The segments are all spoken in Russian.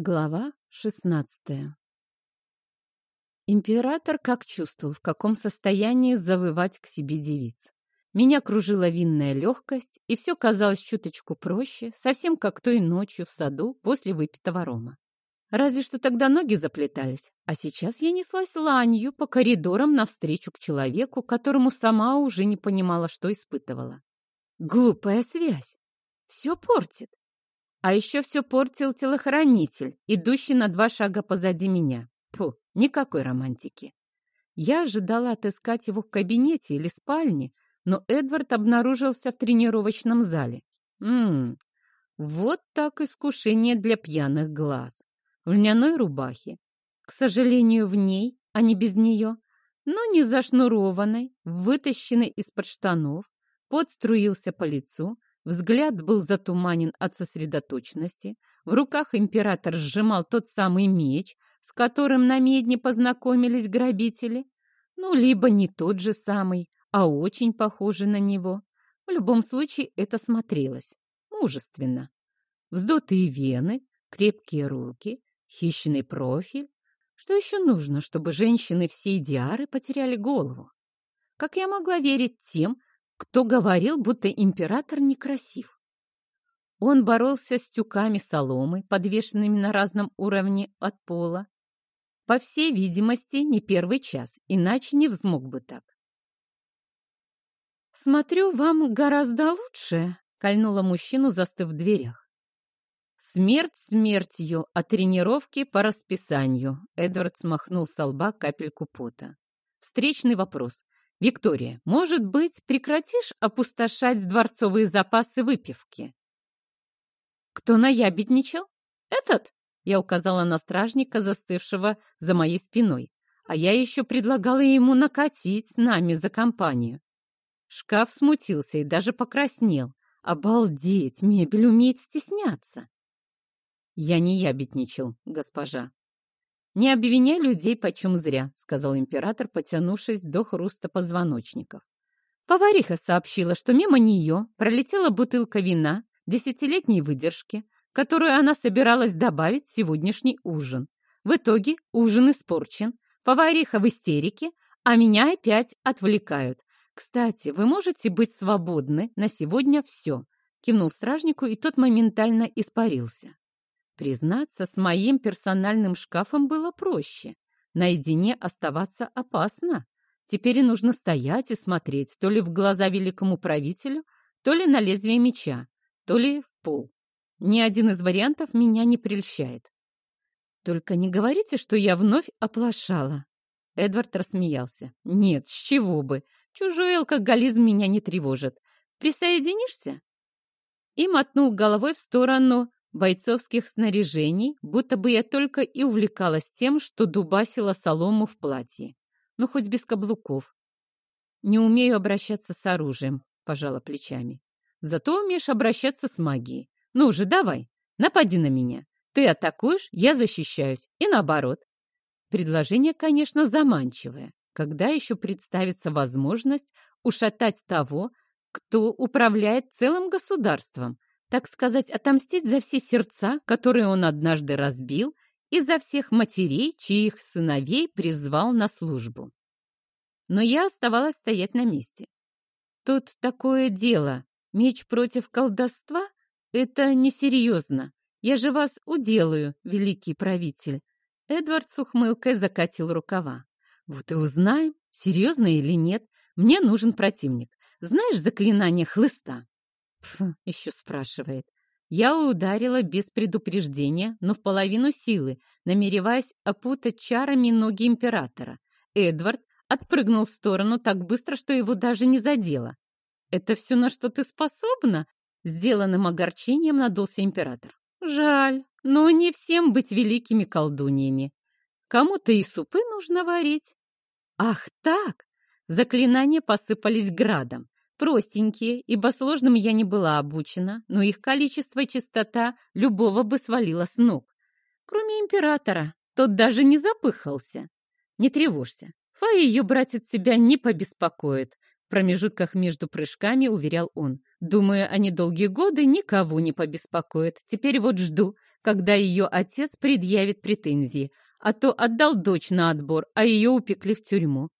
Глава шестнадцатая Император как чувствовал, в каком состоянии завывать к себе девиц. Меня кружила винная легкость, и все казалось чуточку проще, совсем как той ночью в саду после выпитого рома. Разве что тогда ноги заплетались, а сейчас я неслась ланью по коридорам навстречу к человеку, которому сама уже не понимала, что испытывала. Глупая связь. Все портит. А еще все портил телохранитель, идущий на два шага позади меня. Фу, никакой романтики. Я ожидала отыскать его в кабинете или спальне, но Эдвард обнаружился в тренировочном зале. Ммм, вот так искушение для пьяных глаз. В льняной рубахе. К сожалению, в ней, а не без нее, но не зашнурованной, вытащенной из-под штанов, подструился по лицу, Взгляд был затуманен от сосредоточенности. В руках император сжимал тот самый меч, с которым на медне познакомились грабители. Ну, либо не тот же самый, а очень похожий на него. В любом случае это смотрелось мужественно. Вздутые вены, крепкие руки, хищный профиль. Что еще нужно, чтобы женщины всей Диары потеряли голову? Как я могла верить тем, кто говорил, будто император некрасив. Он боролся с тюками соломы, подвешенными на разном уровне от пола. По всей видимости, не первый час, иначе не взмог бы так. «Смотрю, вам гораздо лучше», — кольнула мужчину, застыв в дверях. «Смерть смертью, а тренировки по расписанию», — Эдвард смахнул с лба капельку пота. Встречный вопрос. «Виктория, может быть, прекратишь опустошать дворцовые запасы выпивки?» «Кто наябедничал? Этот?» Я указала на стражника, застывшего за моей спиной. А я еще предлагала ему накатить с нами за компанию. Шкаф смутился и даже покраснел. Обалдеть, мебель умеет стесняться. Я не ябедничал, госпожа. «Не обвиняй людей почем зря», — сказал император, потянувшись до хруста позвоночников. Повариха сообщила, что мимо нее пролетела бутылка вина десятилетней выдержки, которую она собиралась добавить в сегодняшний ужин. В итоге ужин испорчен, повариха в истерике, а меня опять отвлекают. «Кстати, вы можете быть свободны на сегодня все», — кивнул стражнику, и тот моментально испарился. Признаться, с моим персональным шкафом было проще. Наедине оставаться опасно. Теперь нужно стоять и смотреть то ли в глаза великому правителю, то ли на лезвие меча, то ли в пол. Ни один из вариантов меня не прельщает. Только не говорите, что я вновь оплошала. Эдвард рассмеялся. Нет, с чего бы. Чужой алкоголизм меня не тревожит. Присоединишься? И мотнул головой в сторону бойцовских снаряжений, будто бы я только и увлекалась тем, что дубасила солому в платье. Ну, хоть без каблуков. Не умею обращаться с оружием, пожала плечами. Зато умеешь обращаться с магией. Ну же, давай, напади на меня. Ты атакуешь, я защищаюсь. И наоборот. Предложение, конечно, заманчивое. Когда еще представится возможность ушатать того, кто управляет целым государством, так сказать, отомстить за все сердца, которые он однажды разбил, и за всех матерей, чьих сыновей призвал на службу. Но я оставалась стоять на месте. Тут такое дело. Меч против колдовства — это несерьезно. Я же вас уделаю, великий правитель. Эдвард с ухмылкой закатил рукава. Вот и узнаем, серьезно или нет. Мне нужен противник. Знаешь заклинание хлыста? Пф, еще спрашивает. Я ударила без предупреждения, но в половину силы, намереваясь опутать чарами ноги императора. Эдвард отпрыгнул в сторону так быстро, что его даже не задело. «Это все, на что ты способна?» Сделанным огорчением надулся император. «Жаль, но не всем быть великими колдуньями. Кому-то и супы нужно варить». «Ах так!» Заклинания посыпались градом. Простенькие, ибо сложным я не была обучена, но их количество и чистота любого бы свалило с ног. Кроме императора, тот даже не запыхался. Не тревожься, Фая ее братец тебя не побеспокоит. В промежутках между прыжками уверял он. Думаю, они долгие годы никого не побеспокоят. Теперь вот жду, когда ее отец предъявит претензии, а то отдал дочь на отбор, а ее упекли в тюрьму.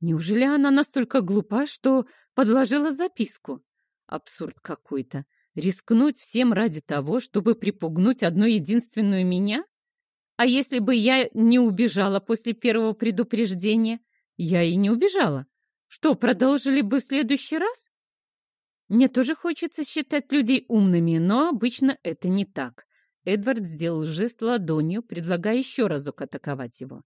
Неужели она настолько глупа, что подложила записку? Абсурд какой-то. Рискнуть всем ради того, чтобы припугнуть одну единственную меня? А если бы я не убежала после первого предупреждения? Я и не убежала. Что, продолжили бы в следующий раз? Мне тоже хочется считать людей умными, но обычно это не так. Эдвард сделал жест ладонью, предлагая еще разок атаковать его.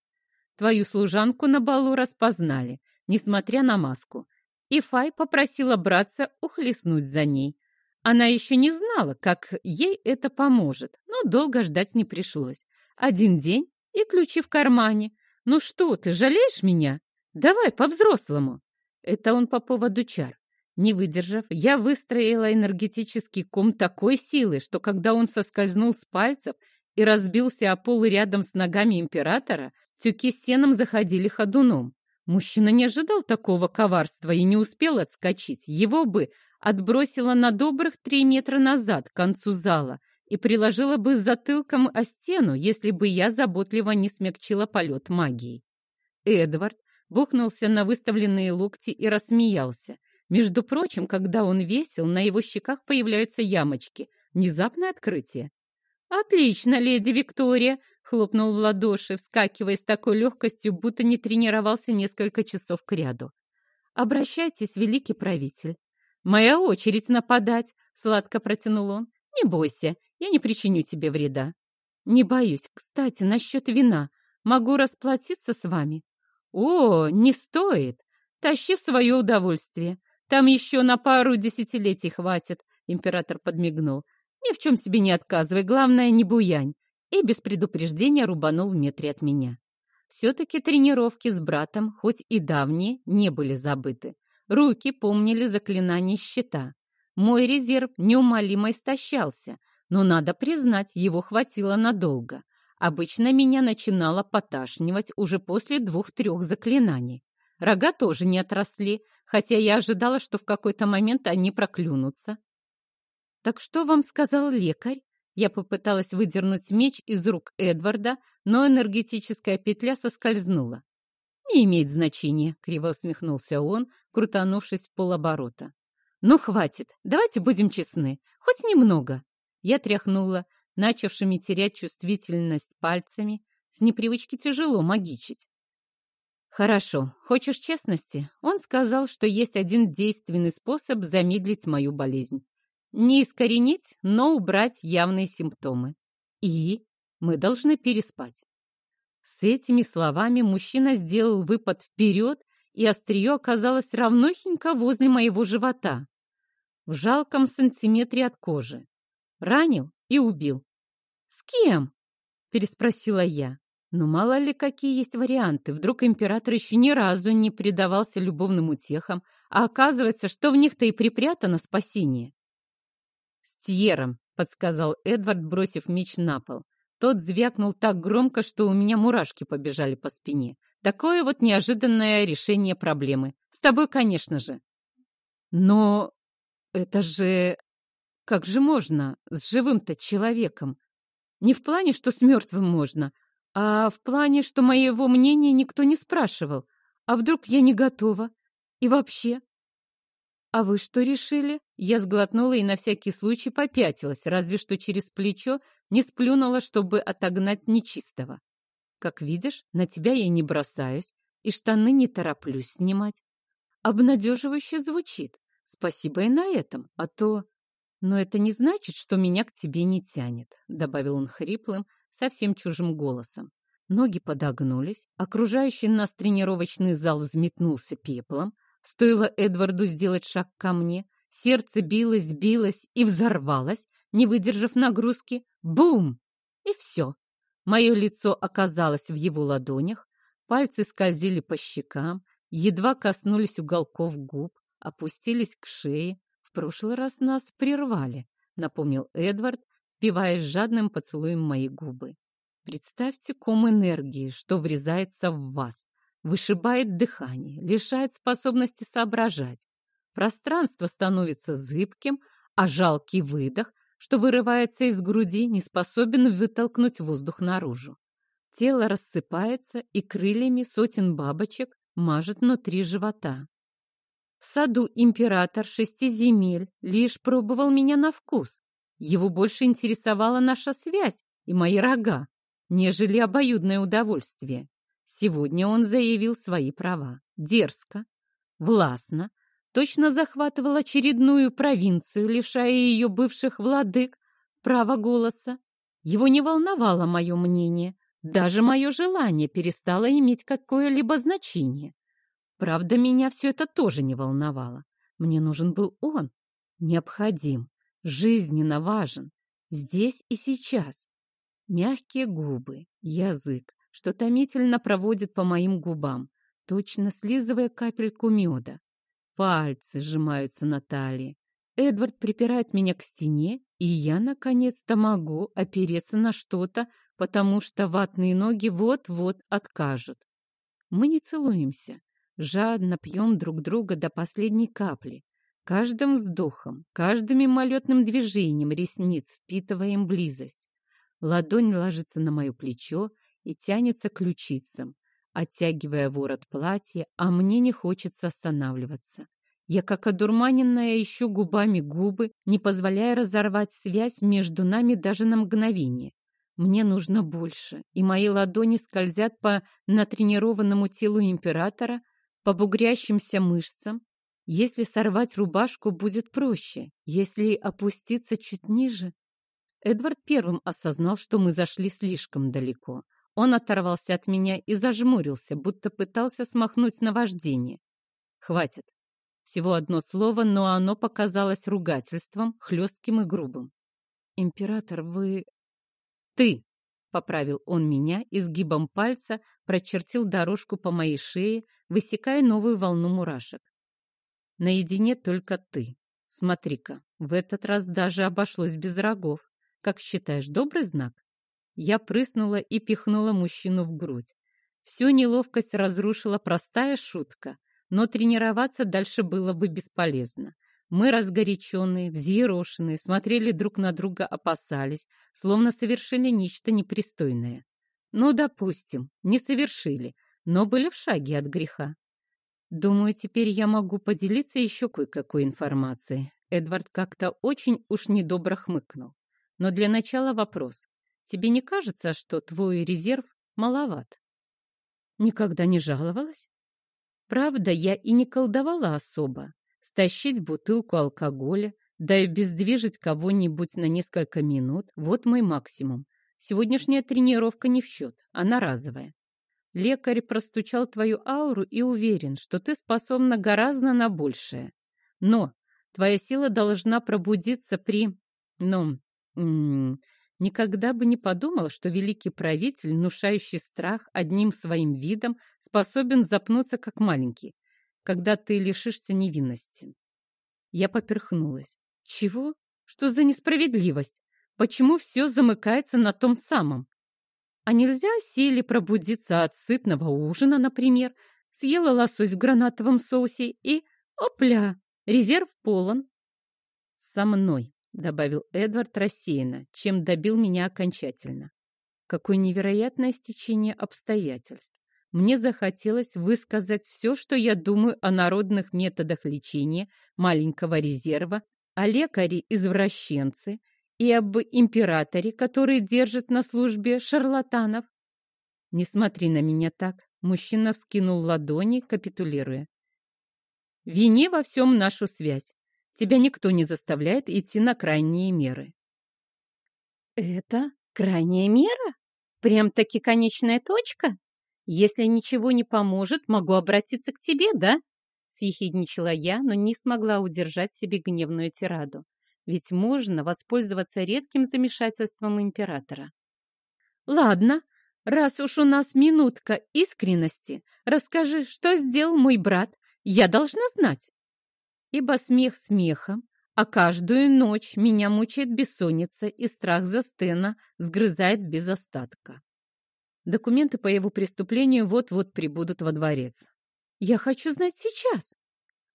Твою служанку на балу распознали, несмотря на маску. И Фай попросила братца ухлестнуть за ней. Она еще не знала, как ей это поможет, но долго ждать не пришлось. Один день и ключи в кармане. Ну что ты, жалеешь меня? Давай по-взрослому. Это он по поводу чар. Не выдержав, я выстроила энергетический ком такой силы, что когда он соскользнул с пальцев и разбился о пол рядом с ногами императора, тюки с сеном заходили ходуном. Мужчина не ожидал такого коварства и не успел отскочить. Его бы отбросило на добрых три метра назад, к концу зала, и приложила бы затылком о стену, если бы я заботливо не смягчила полет магии. Эдвард бухнулся на выставленные локти и рассмеялся. Между прочим, когда он весел, на его щеках появляются ямочки. Внезапное открытие. «Отлично, леди Виктория!» — хлопнул в ладоши, вскакивая с такой легкостью, будто не тренировался несколько часов к ряду. «Обращайтесь, великий правитель». «Моя очередь нападать!» — сладко протянул он. «Не бойся, я не причиню тебе вреда». «Не боюсь. Кстати, насчет вина. Могу расплатиться с вами?» «О, не стоит. Тащи в свое удовольствие. Там еще на пару десятилетий хватит», — император подмигнул. «Ни в чем себе не отказывай, главное, не буянь». И без предупреждения рубанул в метре от меня. Все-таки тренировки с братом, хоть и давние, не были забыты. Руки помнили заклинание щита. Мой резерв неумолимо истощался, но, надо признать, его хватило надолго. Обычно меня начинало поташнивать уже после двух-трех заклинаний. Рога тоже не отросли, хотя я ожидала, что в какой-то момент они проклюнутся. «Так что вам сказал лекарь?» Я попыталась выдернуть меч из рук Эдварда, но энергетическая петля соскользнула. «Не имеет значения», — криво усмехнулся он, крутанувшись в полоборота. «Ну, хватит, давайте будем честны, хоть немного». Я тряхнула начавшими терять чувствительность пальцами. С непривычки тяжело магичить. Хорошо, хочешь честности? Он сказал, что есть один действенный способ замедлить мою болезнь. Не искоренить, но убрать явные симптомы. И мы должны переспать. С этими словами мужчина сделал выпад вперед, и острие оказалось равнохенько возле моего живота, в жалком сантиметре от кожи. Ранил и убил. «С кем?» — переспросила я. Но мало ли какие есть варианты. Вдруг император еще ни разу не предавался любовным утехам, а оказывается, что в них-то и припрятано спасение. «С Тьером», — подсказал Эдвард, бросив меч на пол. Тот звякнул так громко, что у меня мурашки побежали по спине. Такое вот неожиданное решение проблемы. С тобой, конечно же. Но это же... Как же можно с живым-то человеком? Не в плане, что с мертвым можно, а в плане, что моего мнения никто не спрашивал. А вдруг я не готова? И вообще? А вы что решили? Я сглотнула и на всякий случай попятилась, разве что через плечо не сплюнула, чтобы отогнать нечистого. Как видишь, на тебя я не бросаюсь, и штаны не тороплюсь снимать. Обнадеживающе звучит. Спасибо и на этом, а то... «Но это не значит, что меня к тебе не тянет», — добавил он хриплым, совсем чужим голосом. Ноги подогнулись, окружающий нас тренировочный зал взметнулся пеплом. Стоило Эдварду сделать шаг ко мне, сердце билось, билось и взорвалось, не выдержав нагрузки. Бум! И все. Мое лицо оказалось в его ладонях, пальцы скользили по щекам, едва коснулись уголков губ, опустились к шее, прошлый раз нас прервали», — напомнил Эдвард, впиваясь жадным поцелуем мои губы. «Представьте ком энергии, что врезается в вас, вышибает дыхание, лишает способности соображать. Пространство становится зыбким, а жалкий выдох что вырывается из груди, не способен вытолкнуть воздух наружу. Тело рассыпается, и крыльями сотен бабочек мажет внутри живота. В саду император шести земель лишь пробовал меня на вкус. Его больше интересовала наша связь и мои рога, нежели обоюдное удовольствие. Сегодня он заявил свои права. Дерзко, властно, точно захватывал очередную провинцию, лишая ее бывших владык права голоса. Его не волновало мое мнение, даже мое желание перестало иметь какое-либо значение. Правда, меня все это тоже не волновало. Мне нужен был он, необходим, жизненно важен, здесь и сейчас. Мягкие губы, язык, что томительно проводит по моим губам, точно слизывая капельку меда. Пальцы сжимаются на талии. Эдвард припирает меня к стене, и я наконец-то могу опереться на что-то, потому что ватные ноги вот-вот откажут. Мы не целуемся, жадно пьем друг друга до последней капли. Каждым вздохом, каждым мимолетным движением ресниц впитываем близость. Ладонь ложится на мое плечо и тянется к ключицам, оттягивая ворот платья, а мне не хочется останавливаться. Я, как одурманенная, ищу губами губы, не позволяя разорвать связь между нами даже на мгновение. Мне нужно больше, и мои ладони скользят по натренированному телу императора, по бугрящимся мышцам. Если сорвать рубашку, будет проще. Если опуститься чуть ниже... Эдвард первым осознал, что мы зашли слишком далеко. Он оторвался от меня и зажмурился, будто пытался смахнуть наваждение. Хватит. Всего одно слово, но оно показалось ругательством, хлестким и грубым. «Император, вы...» «Ты!» — поправил он меня, изгибом пальца прочертил дорожку по моей шее, высекая новую волну мурашек. Наедине только ты. Смотри-ка, в этот раз даже обошлось без рогов. Как считаешь, добрый знак? Я прыснула и пихнула мужчину в грудь. Всю неловкость разрушила простая шутка, но тренироваться дальше было бы бесполезно. Мы, разгоряченные, взъерошенные, смотрели друг на друга, опасались, словно совершили нечто непристойное. Ну, допустим, не совершили, но были в шаге от греха. Думаю, теперь я могу поделиться еще кое-какой информацией. Эдвард как-то очень уж недобро хмыкнул. Но для начала вопрос. Тебе не кажется, что твой резерв маловат? Никогда не жаловалась? Правда, я и не колдовала особо. Стащить бутылку алкоголя, да и бездвижить кого-нибудь на несколько минут – вот мой максимум. Сегодняшняя тренировка не в счет, она разовая. Лекарь простучал твою ауру и уверен, что ты способна гораздо на большее. Но твоя сила должна пробудиться при... Ну, никогда бы не подумал, что великий правитель, внушающий страх одним своим видом, способен запнуться как маленький, когда ты лишишься невинности. Я поперхнулась. Чего? Что за несправедливость? Почему все замыкается на том самом? А нельзя сели пробудиться от сытного ужина, например, съела лосось в гранатовом соусе и, опля, резерв полон. Со мной, добавил Эдвард рассеянно, чем добил меня окончательно. Какое невероятное стечение обстоятельств. Мне захотелось высказать все, что я думаю о народных методах лечения маленького резерва, о лекаре-извращенце и об императоре, который держит на службе шарлатанов. Не смотри на меня так. Мужчина вскинул ладони, капитулируя. Вини во всем нашу связь. Тебя никто не заставляет идти на крайние меры. Это крайняя мера? Прям-таки конечная точка? Если ничего не поможет, могу обратиться к тебе, да? Съехидничала я, но не смогла удержать себе гневную тираду. Ведь можно воспользоваться редким замешательством императора. Ладно, раз уж у нас минутка искренности, расскажи, что сделал мой брат. Я должна знать. Ибо смех смехом, а каждую ночь меня мучает бессонница и страх за Стена сгрызает без остатка. Документы по его преступлению вот-вот прибудут во дворец. Я хочу знать сейчас.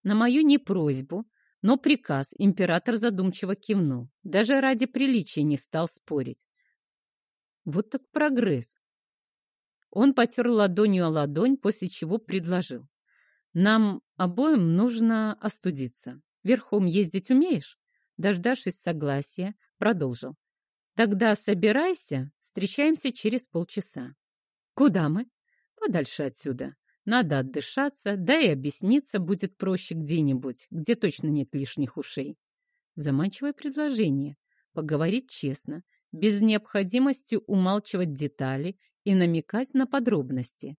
На мою непросьбу Но приказ император задумчиво кивнул. Даже ради приличия не стал спорить. Вот так прогресс. Он потер ладонью о ладонь, после чего предложил. Нам обоим нужно остудиться. Верхом ездить умеешь? Дождавшись согласия, продолжил. Тогда собирайся, встречаемся через полчаса. Куда мы? Подальше отсюда. Надо отдышаться, да и объясниться будет проще где-нибудь, где точно нет лишних ушей. Заманчивое предложение. Поговорить честно, без необходимости умалчивать детали и намекать на подробности.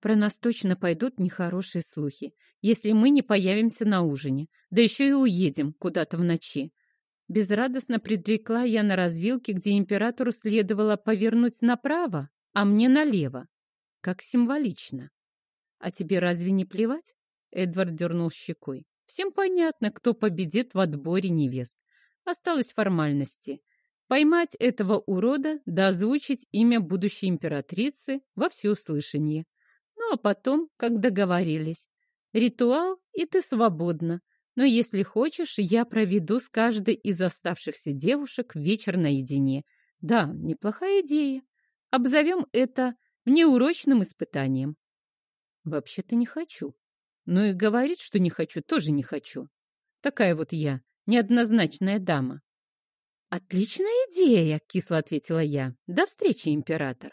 Про нас точно пойдут нехорошие слухи, если мы не появимся на ужине, да еще и уедем куда-то в ночи. Безрадостно предрекла я на развилке, где императору следовало повернуть направо, а мне налево. Как символично. А тебе разве не плевать? Эдвард дернул щекой. Всем понятно, кто победит в отборе невест. Осталось формальности. Поймать этого урода да озвучить имя будущей императрицы во всеуслышание. Ну а потом, как договорились, ритуал, и ты свободна. Но если хочешь, я проведу с каждой из оставшихся девушек вечер наедине. Да, неплохая идея. Обзовем это неурочным испытанием. Вообще-то не хочу. Но и говорить, что не хочу, тоже не хочу. Такая вот я, неоднозначная дама. «Отличная идея!» — кисло ответила я. «До встречи, император!»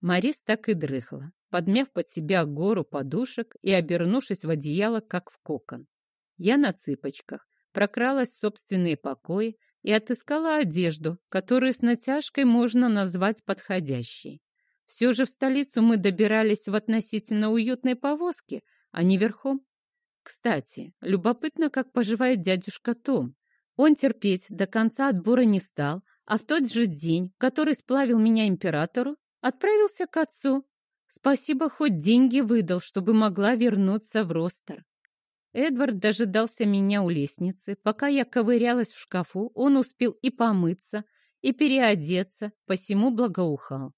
Марис так и дрыхла, подмяв под себя гору подушек и обернувшись в одеяло, как в кокон. Я на цыпочках прокралась в собственные покои и отыскала одежду, которую с натяжкой можно назвать подходящей. Все же в столицу мы добирались в относительно уютной повозке, а не верхом. Кстати, любопытно, как поживает дядюшка Том. Он терпеть до конца отбора не стал, а в тот же день, который сплавил меня императору, отправился к отцу. Спасибо, хоть деньги выдал, чтобы могла вернуться в Ростер. Эдвард дожидался меня у лестницы. Пока я ковырялась в шкафу, он успел и помыться, и переодеться, посему благоухал.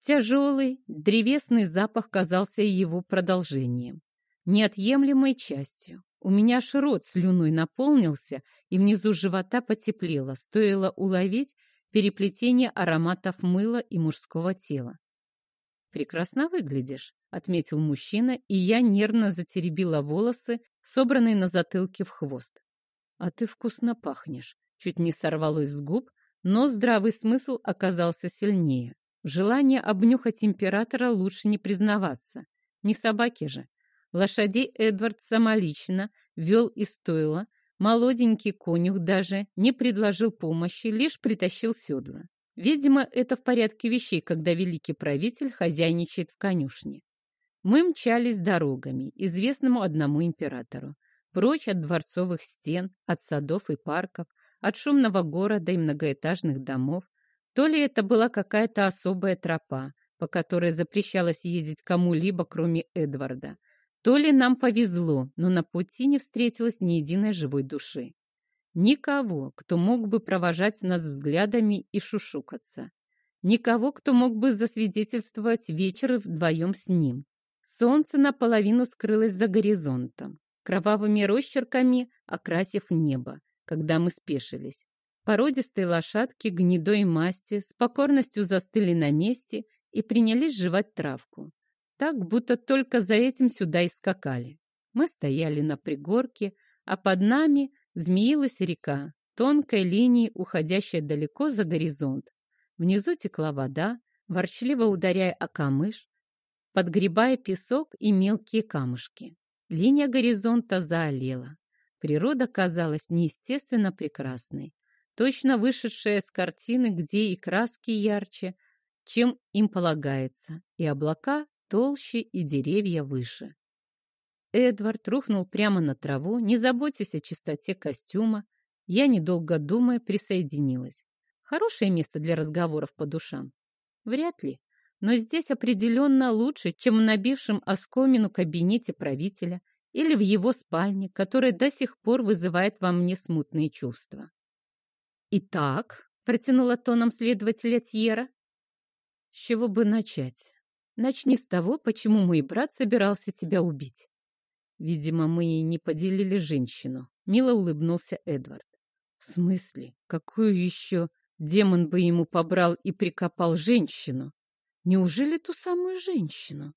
Тяжелый, древесный запах казался его продолжением, неотъемлемой частью. У меня аж рот слюной наполнился, и внизу живота потеплело, стоило уловить переплетение ароматов мыла и мужского тела. «Прекрасно выглядишь», — отметил мужчина, и я нервно затеребила волосы, собранные на затылке в хвост. «А ты вкусно пахнешь», — чуть не сорвалось с губ, но здравый смысл оказался сильнее. Желание обнюхать императора лучше не признаваться. Не собаки же. Лошадей Эдвард самолично вел и стоило. Молоденький конюх даже не предложил помощи, лишь притащил седла. Видимо, это в порядке вещей, когда великий правитель хозяйничает в конюшне. Мы мчались дорогами, известному одному императору, прочь от дворцовых стен, от садов и парков, от шумного города и многоэтажных домов. То ли это была какая-то особая тропа, по которой запрещалось ездить кому-либо, кроме Эдварда, то ли нам повезло, но на пути не встретилось ни единой живой души. Никого, кто мог бы провожать нас взглядами и шушукаться. Никого, кто мог бы засвидетельствовать вечер вдвоем с ним. Солнце наполовину скрылось за горизонтом, кровавыми росчерками окрасив небо, когда мы спешились. Породистые лошадки гнедой масти с покорностью застыли на месте и принялись жевать травку. Так, будто только за этим сюда и скакали. Мы стояли на пригорке, а под нами Змеилась река, тонкой линией, уходящая далеко за горизонт. Внизу текла вода, ворчливо ударяя о камыш, подгребая песок и мелкие камушки. Линия горизонта заолела. Природа казалась неестественно прекрасной, точно вышедшая с картины, где и краски ярче, чем им полагается, и облака толще и деревья выше. Эдвард рухнул прямо на траву, не заботясь о чистоте костюма. Я, недолго думая, присоединилась. Хорошее место для разговоров по душам? Вряд ли. Но здесь определенно лучше, чем в набившем оскомину кабинете правителя или в его спальне, которая до сих пор вызывает во мне смутные чувства. «Итак», — протянула тоном следователя Тьера, — «с чего бы начать? Начни с того, почему мой брат собирался тебя убить. Видимо, мы не поделили женщину. Мило улыбнулся Эдвард. В смысле? Какую еще демон бы ему побрал и прикопал женщину? Неужели ту самую женщину?